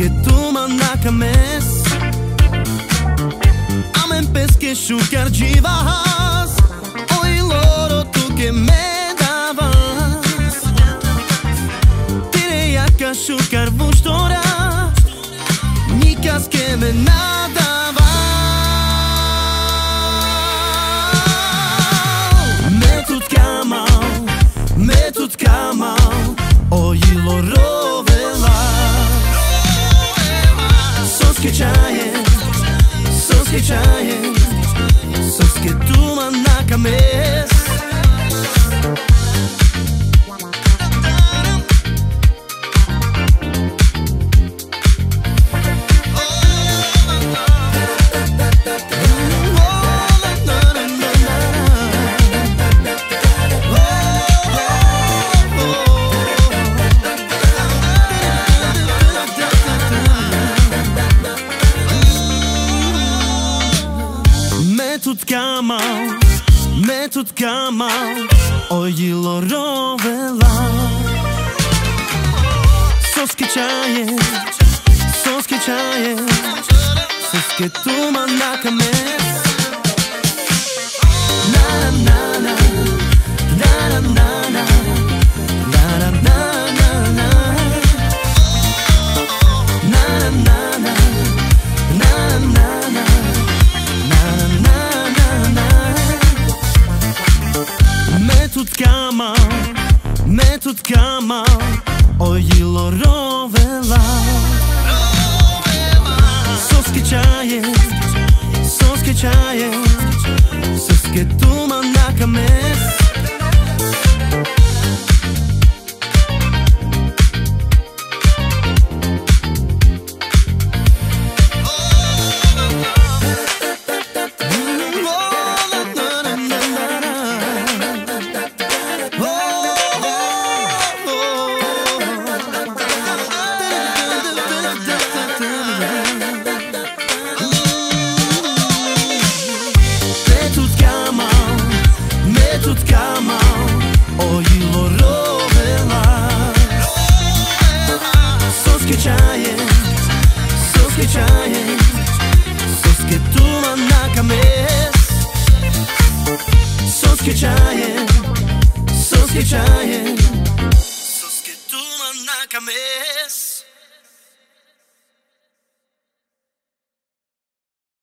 que tu mandacames Amen pes que xucar divas Oi loro tu que me davas Tirei a cachucar vos tora que me na tut gammal פשוט גמל, אוי לא רובלה. סוסקי צ'יינט, סוסקי צ'יינט, סוסקי תומנה קמל. tutkama, ne tutkama Ojilo rovela. Soske čaje, soske čaje Soske tuma na kames. be trying So skip to my knock a So skip trying So trying So skip to my